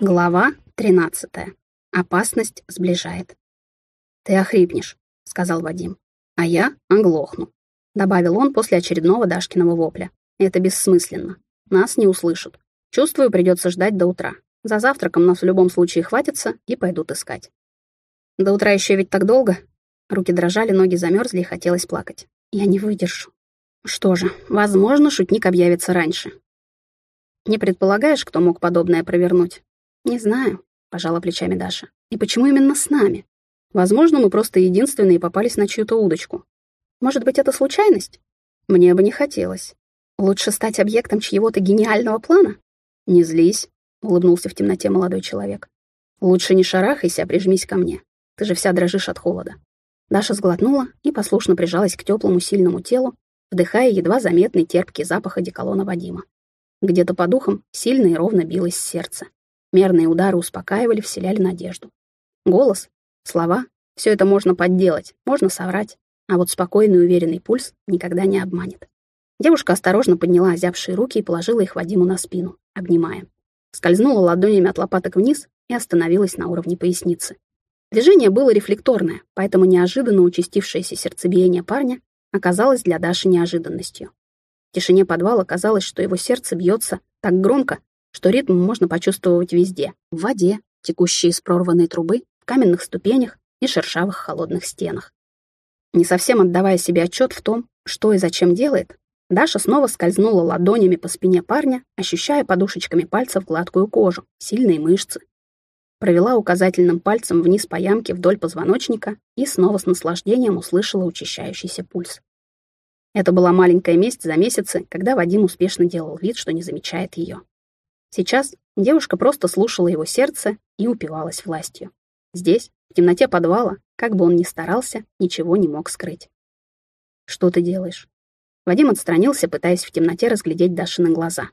Глава 13. Опасность сближает. «Ты охрипнешь», — сказал Вадим. «А я оглохну», — добавил он после очередного Дашкиного вопля. «Это бессмысленно. Нас не услышат. Чувствую, придется ждать до утра. За завтраком нас в любом случае хватится и пойдут искать». «До утра еще ведь так долго?» Руки дрожали, ноги замерзли и хотелось плакать. «Я не выдержу». Что же, возможно, шутник объявится раньше. Не предполагаешь, кто мог подобное провернуть? «Не знаю», — пожала плечами Даша. «И почему именно с нами? Возможно, мы просто единственные попались на чью-то удочку. Может быть, это случайность? Мне бы не хотелось. Лучше стать объектом чьего-то гениального плана? Не злись», — улыбнулся в темноте молодой человек. «Лучше не шарахайся, а прижмись ко мне. Ты же вся дрожишь от холода». Даша сглотнула и послушно прижалась к теплому сильному телу, вдыхая едва заметный терпкий запах одеколона Вадима. Где-то по духам сильно и ровно билось сердце. Мерные удары успокаивали, вселяли надежду. Голос, слова — все это можно подделать, можно соврать, а вот спокойный уверенный пульс никогда не обманет. Девушка осторожно подняла озябшие руки и положила их Вадиму на спину, обнимая. Скользнула ладонями от лопаток вниз и остановилась на уровне поясницы. Движение было рефлекторное, поэтому неожиданно участившееся сердцебиение парня оказалось для Даши неожиданностью. В тишине подвала казалось, что его сердце бьется так громко, что ритм можно почувствовать везде — в воде, текущей из прорванной трубы, в каменных ступенях и шершавых холодных стенах. Не совсем отдавая себе отчет в том, что и зачем делает, Даша снова скользнула ладонями по спине парня, ощущая подушечками пальцев гладкую кожу, сильные мышцы. Провела указательным пальцем вниз по ямке вдоль позвоночника и снова с наслаждением услышала учащающийся пульс. Это была маленькая месть за месяцы, когда Вадим успешно делал вид, что не замечает ее. Сейчас девушка просто слушала его сердце и упивалась властью. Здесь, в темноте подвала, как бы он ни старался, ничего не мог скрыть. «Что ты делаешь?» Вадим отстранился, пытаясь в темноте разглядеть Дашины глаза.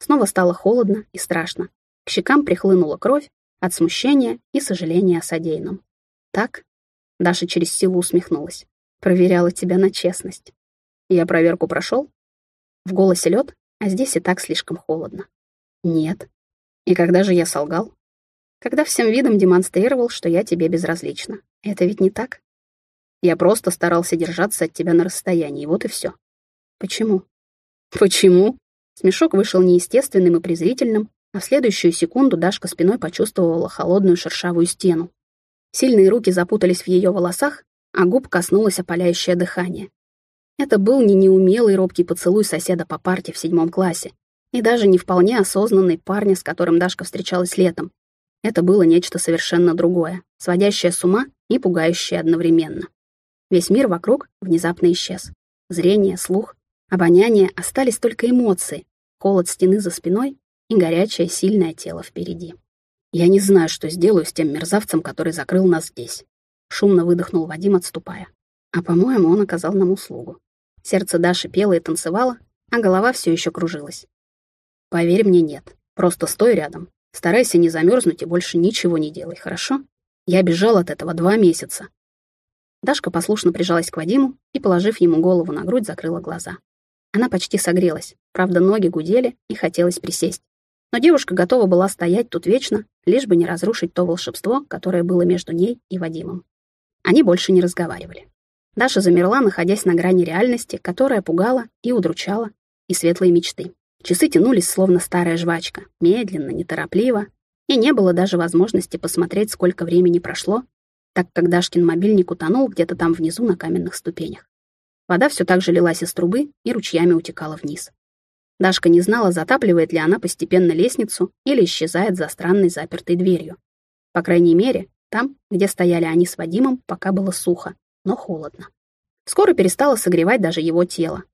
Снова стало холодно и страшно. К щекам прихлынула кровь от смущения и сожаления о содеянном. «Так?» Даша через силу усмехнулась. «Проверяла тебя на честность. Я проверку прошел?» В голосе лед, а здесь и так слишком холодно. Нет. И когда же я солгал? Когда всем видом демонстрировал, что я тебе безразлична. Это ведь не так? Я просто старался держаться от тебя на расстоянии, вот и все. Почему? Почему? Смешок вышел неестественным и презрительным, а в следующую секунду Дашка спиной почувствовала холодную шершавую стену. Сильные руки запутались в ее волосах, а губ коснулось опаляющее дыхание. Это был не неумелый робкий поцелуй соседа по парте в седьмом классе, и даже не вполне осознанный парня, с которым Дашка встречалась летом. Это было нечто совершенно другое, сводящее с ума и пугающее одновременно. Весь мир вокруг внезапно исчез. Зрение, слух, обоняние остались только эмоции, холод стены за спиной и горячее сильное тело впереди. «Я не знаю, что сделаю с тем мерзавцем, который закрыл нас здесь», — шумно выдохнул Вадим, отступая. А, по-моему, он оказал нам услугу. Сердце Даши пело и танцевало, а голова все еще кружилась. Поверь мне, нет. Просто стой рядом. Старайся не замерзнуть и больше ничего не делай, хорошо? Я бежал от этого два месяца. Дашка послушно прижалась к Вадиму и, положив ему голову на грудь, закрыла глаза. Она почти согрелась, правда, ноги гудели и хотелось присесть. Но девушка готова была стоять тут вечно, лишь бы не разрушить то волшебство, которое было между ней и Вадимом. Они больше не разговаривали. Даша замерла, находясь на грани реальности, которая пугала и удручала, и светлые мечты. Часы тянулись, словно старая жвачка, медленно, неторопливо, и не было даже возможности посмотреть, сколько времени прошло, так как Дашкин мобильник утонул где-то там внизу на каменных ступенях. Вода все так же лилась из трубы и ручьями утекала вниз. Дашка не знала, затапливает ли она постепенно лестницу или исчезает за странной запертой дверью. По крайней мере, там, где стояли они с Вадимом, пока было сухо, но холодно. Скоро перестало согревать даже его тело,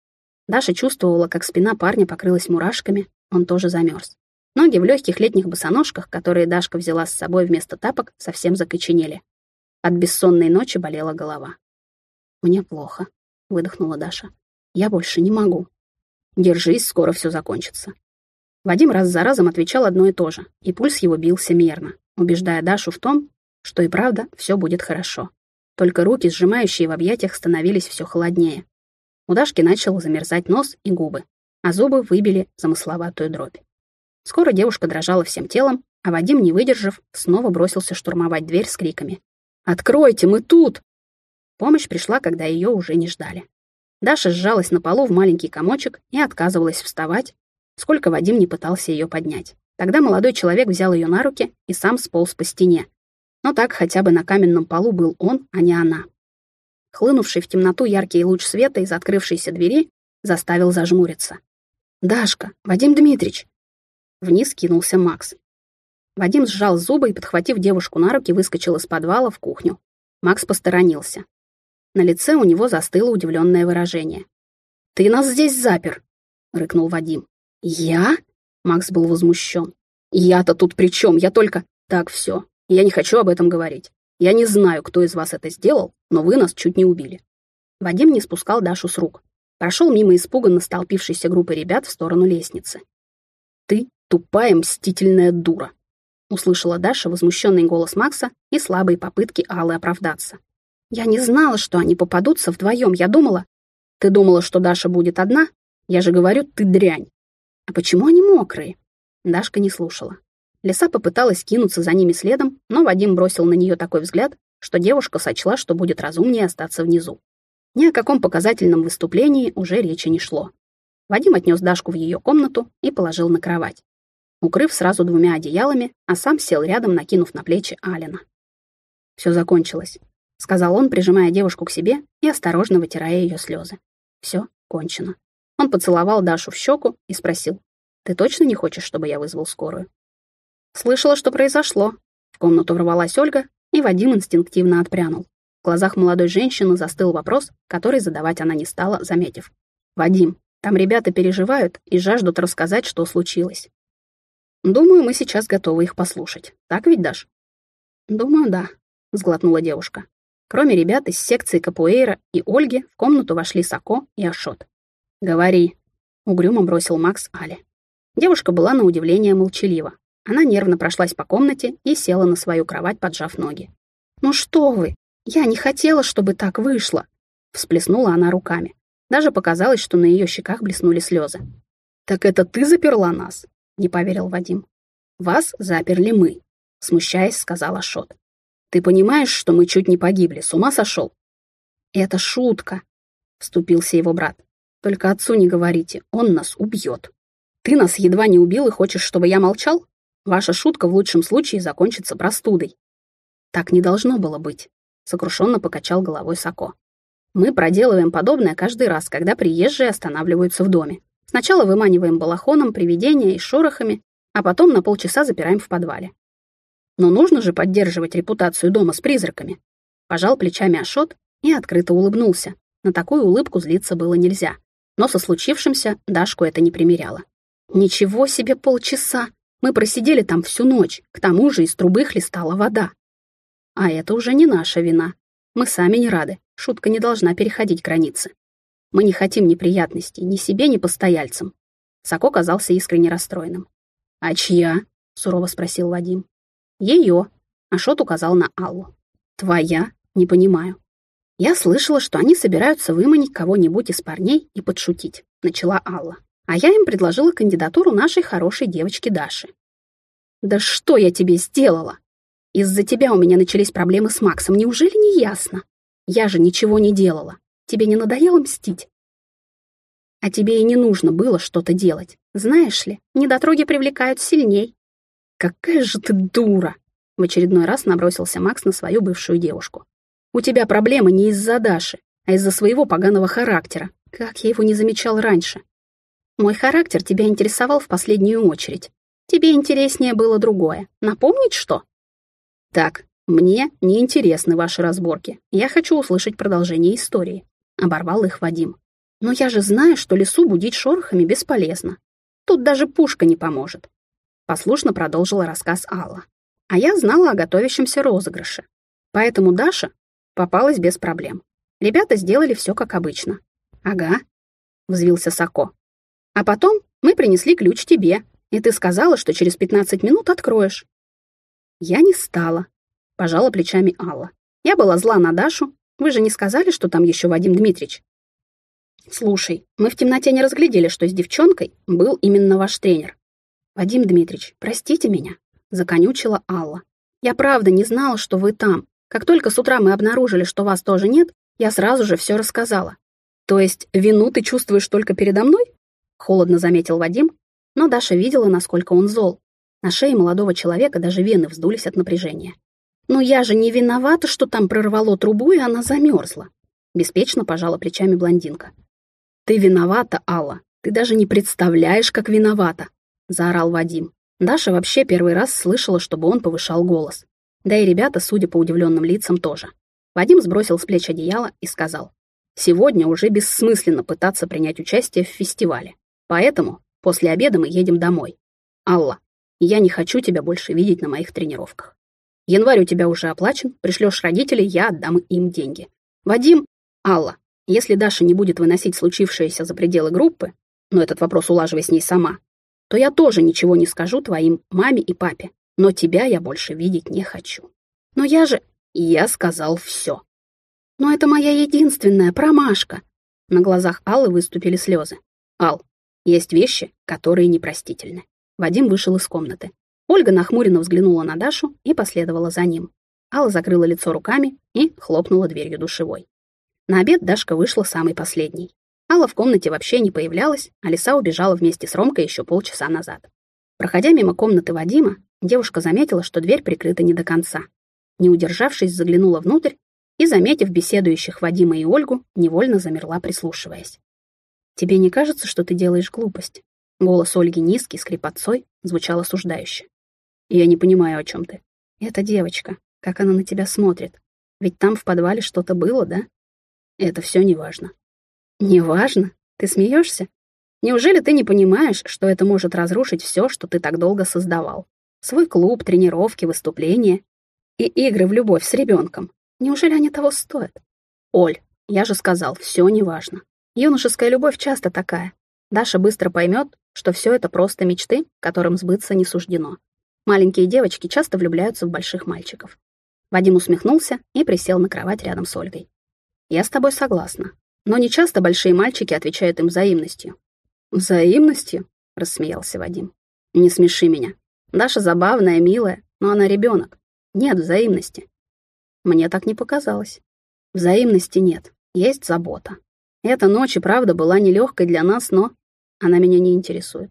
Даша чувствовала, как спина парня покрылась мурашками, он тоже замерз. Ноги в легких летних босоножках, которые Дашка взяла с собой вместо тапок, совсем закоченели. От бессонной ночи болела голова. «Мне плохо», — выдохнула Даша. «Я больше не могу». «Держись, скоро все закончится». Вадим раз за разом отвечал одно и то же, и пульс его бился мерно, убеждая Дашу в том, что и правда все будет хорошо. Только руки, сжимающие в объятиях, становились все холоднее. У Дашки начал замерзать нос и губы. а зубы выбили замысловатую дробь. Скоро девушка дрожала всем телом, а Вадим, не выдержав, снова бросился штурмовать дверь с криками. «Откройте, мы тут!» Помощь пришла, когда ее уже не ждали. Даша сжалась на полу в маленький комочек и отказывалась вставать, сколько Вадим не пытался ее поднять. Тогда молодой человек взял ее на руки и сам сполз по стене. Но так хотя бы на каменном полу был он, а не она. Хлынувший в темноту яркий луч света из открывшейся двери заставил зажмуриться. «Дашка! Вадим Дмитрич!» Вниз кинулся Макс. Вадим сжал зубы и, подхватив девушку на руки, выскочил из подвала в кухню. Макс посторонился. На лице у него застыло удивленное выражение. «Ты нас здесь запер!» — рыкнул Вадим. «Я?» — Макс был возмущен. «Я-то тут при чем? Я только...» «Так, все. Я не хочу об этом говорить. Я не знаю, кто из вас это сделал, но вы нас чуть не убили». Вадим не спускал Дашу с рук. Прошел мимо испуганно столпившейся группы ребят в сторону лестницы. «Ты тупая мстительная дура», услышала Даша возмущенный голос Макса и слабые попытки Аллы оправдаться. «Я не знала, что они попадутся вдвоем. Я думала...» «Ты думала, что Даша будет одна? Я же говорю, ты дрянь». «А почему они мокрые?» Дашка не слушала. Лиса попыталась кинуться за ними следом, но Вадим бросил на нее такой взгляд, что девушка сочла, что будет разумнее остаться внизу. Ни о каком показательном выступлении уже речи не шло. Вадим отнес Дашку в ее комнату и положил на кровать укрыв сразу двумя одеялами, а сам сел рядом, накинув на плечи Алина. «Все закончилось», — сказал он, прижимая девушку к себе и осторожно вытирая ее слезы. «Все кончено». Он поцеловал Дашу в щеку и спросил, «Ты точно не хочешь, чтобы я вызвал скорую?» Слышала, что произошло. В комнату ворвалась Ольга, и Вадим инстинктивно отпрянул. В глазах молодой женщины застыл вопрос, который задавать она не стала, заметив. «Вадим, там ребята переживают и жаждут рассказать, что случилось. Думаю, мы сейчас готовы их послушать. Так ведь, Даш? Думаю, да, сглотнула девушка. Кроме ребят из секции Капуэйра и Ольги, в комнату вошли Сако и Ашот. «Говори», — угрюмо бросил Макс Али. Девушка была на удивление молчалива. Она нервно прошлась по комнате и села на свою кровать, поджав ноги. «Ну что вы! Я не хотела, чтобы так вышло!» Всплеснула она руками. Даже показалось, что на ее щеках блеснули слезы. «Так это ты заперла нас?» — не поверил Вадим. «Вас заперли мы», — смущаясь, сказал Ашот. «Ты понимаешь, что мы чуть не погибли, с ума сошел?» «Это шутка», — вступился его брат. «Только отцу не говорите, он нас убьет. Ты нас едва не убил и хочешь, чтобы я молчал? Ваша шутка в лучшем случае закончится простудой». «Так не должно было быть», — сокрушенно покачал головой Сако. «Мы проделываем подобное каждый раз, когда приезжие останавливаются в доме. Сначала выманиваем балахоном привидения и шорохами, а потом на полчаса запираем в подвале. Но нужно же поддерживать репутацию дома с призраками. Пожал плечами Ашот и открыто улыбнулся. На такую улыбку злиться было нельзя. Но со случившимся Дашку это не примеряло. Ничего себе полчаса! Мы просидели там всю ночь, к тому же из трубы хлестала вода. А это уже не наша вина. Мы сами не рады, шутка не должна переходить границы. Мы не хотим неприятностей ни себе, ни постояльцам. Сако казался искренне расстроенным. «А чья?» — сурово спросил Вадим. «Ее», — Ашот указал на Аллу. «Твоя? Не понимаю». «Я слышала, что они собираются выманить кого-нибудь из парней и подшутить», — начала Алла. «А я им предложила кандидатуру нашей хорошей девочки Даши». «Да что я тебе сделала? Из-за тебя у меня начались проблемы с Максом, неужели не ясно? Я же ничего не делала. Тебе не надоело мстить? А тебе и не нужно было что-то делать. Знаешь ли, недотроги привлекают сильней. Какая же ты дура! В очередной раз набросился Макс на свою бывшую девушку. У тебя проблемы не из-за Даши, а из-за своего поганого характера. Как я его не замечал раньше. Мой характер тебя интересовал в последнюю очередь. Тебе интереснее было другое. Напомнить что? Так, мне не интересны ваши разборки. Я хочу услышать продолжение истории. — оборвал их Вадим. «Но я же знаю, что лесу будить шорохами бесполезно. Тут даже пушка не поможет», — послушно продолжила рассказ Алла. А я знала о готовящемся розыгрыше. Поэтому Даша попалась без проблем. Ребята сделали все как обычно. «Ага», — взвился Сако. «А потом мы принесли ключ тебе, и ты сказала, что через 15 минут откроешь». «Я не стала», — пожала плечами Алла. «Я была зла на Дашу, вы же не сказали, что там еще Вадим Дмитрич? Слушай, мы в темноте не разглядели, что с девчонкой был именно ваш тренер. Вадим Дмитриевич, простите меня, законючила Алла. Я правда не знала, что вы там. Как только с утра мы обнаружили, что вас тоже нет, я сразу же все рассказала. То есть вину ты чувствуешь только передо мной? Холодно заметил Вадим, но Даша видела, насколько он зол. На шее молодого человека даже вены вздулись от напряжения. «Но я же не виновата, что там прорвало трубу, и она замерзла», — беспечно пожала плечами блондинка. «Ты виновата, Алла. Ты даже не представляешь, как виновата», — заорал Вадим. Даша вообще первый раз слышала, чтобы он повышал голос. Да и ребята, судя по удивленным лицам, тоже. Вадим сбросил с плеч одеяло и сказал, «Сегодня уже бессмысленно пытаться принять участие в фестивале. Поэтому после обеда мы едем домой. Алла, я не хочу тебя больше видеть на моих тренировках. Январь у тебя уже оплачен, пришлешь родителей, я отдам им деньги. Вадим, Алла, если Даша не будет выносить случившееся за пределы группы, но этот вопрос улаживай с ней сама, то я тоже ничего не скажу твоим маме и папе, но тебя я больше видеть не хочу. Но я же... Я сказал все. Но это моя единственная промашка. На глазах Аллы выступили слезы. Ал, есть вещи, которые непростительны. Вадим вышел из комнаты. Ольга нахмуренно взглянула на Дашу и последовала за ним. Алла закрыла лицо руками и хлопнула дверью душевой. На обед Дашка вышла самой последней. Алла в комнате вообще не появлялась, а Лиса убежала вместе с Ромкой еще полчаса назад. Проходя мимо комнаты Вадима, девушка заметила, что дверь прикрыта не до конца. Не удержавшись, заглянула внутрь и, заметив беседующих Вадима и Ольгу, невольно замерла, прислушиваясь. «Тебе не кажется, что ты делаешь глупость?» Голос Ольги низкий, скрипотцой, звучал осуждающе. «Я не понимаю, о чем ты». «Это девочка. Как она на тебя смотрит? Ведь там в подвале что-то было, да?» «Это все неважно». «Неважно? Ты смеешься? Неужели ты не понимаешь, что это может разрушить все, что ты так долго создавал? Свой клуб, тренировки, выступления и игры в любовь с ребенком. Неужели они того стоят? Оль, я же сказал, все неважно. Юношеская любовь часто такая. Даша быстро поймет, что все это просто мечты, которым сбыться не суждено. Маленькие девочки часто влюбляются в больших мальчиков. Вадим усмехнулся и присел на кровать рядом с Ольгой. «Я с тобой согласна. Но не часто большие мальчики отвечают им взаимностью». «Взаимностью?» — рассмеялся Вадим. «Не смеши меня. Даша забавная, милая, но она ребенок. Нет взаимности». Мне так не показалось. Взаимности нет, есть забота. Эта ночь и правда была нелегкой для нас, но она меня не интересует.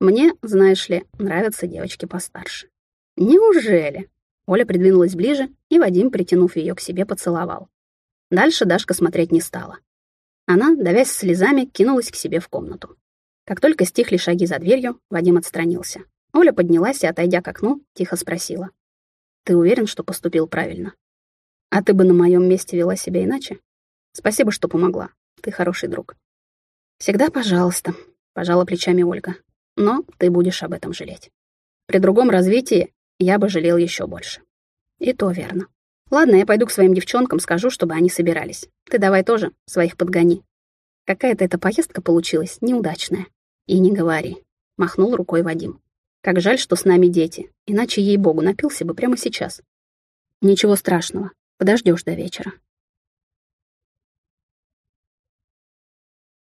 Мне, знаешь ли, нравятся девочки постарше. Неужели? Оля придвинулась ближе, и Вадим, притянув ее к себе, поцеловал. Дальше Дашка смотреть не стала. Она, давясь слезами, кинулась к себе в комнату. Как только стихли шаги за дверью, Вадим отстранился. Оля поднялась и, отойдя к окну, тихо спросила. «Ты уверен, что поступил правильно? А ты бы на моем месте вела себя иначе? Спасибо, что помогла. Ты хороший друг». «Всегда пожалуйста», пожала плечами Ольга. Но ты будешь об этом жалеть. При другом развитии я бы жалел еще больше. И то верно. Ладно, я пойду к своим девчонкам, скажу, чтобы они собирались. Ты давай тоже своих подгони. Какая-то эта поездка получилась неудачная. И не говори. Махнул рукой Вадим. Как жаль, что с нами дети. Иначе, ей-богу, напился бы прямо сейчас. Ничего страшного. Подождешь до вечера.